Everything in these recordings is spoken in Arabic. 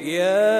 يا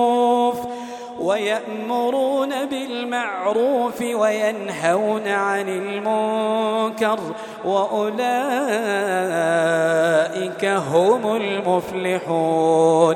ويأمرون بالمعروف وينهون عن المنكر وأولئك هم المفلحون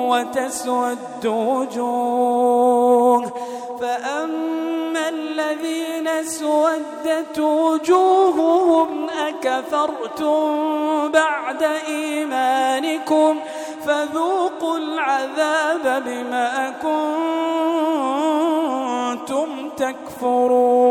وتسود وجوه. فأما الذين اسودت وجوههم أكفرتم بعد إيمانكم؟ فذوقوا العذاب بما كنتم تكفرون.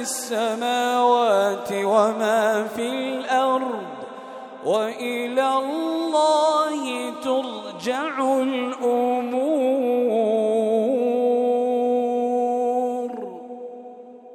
في السماوات وما في الأرض وإلى الله ترجع الأمور.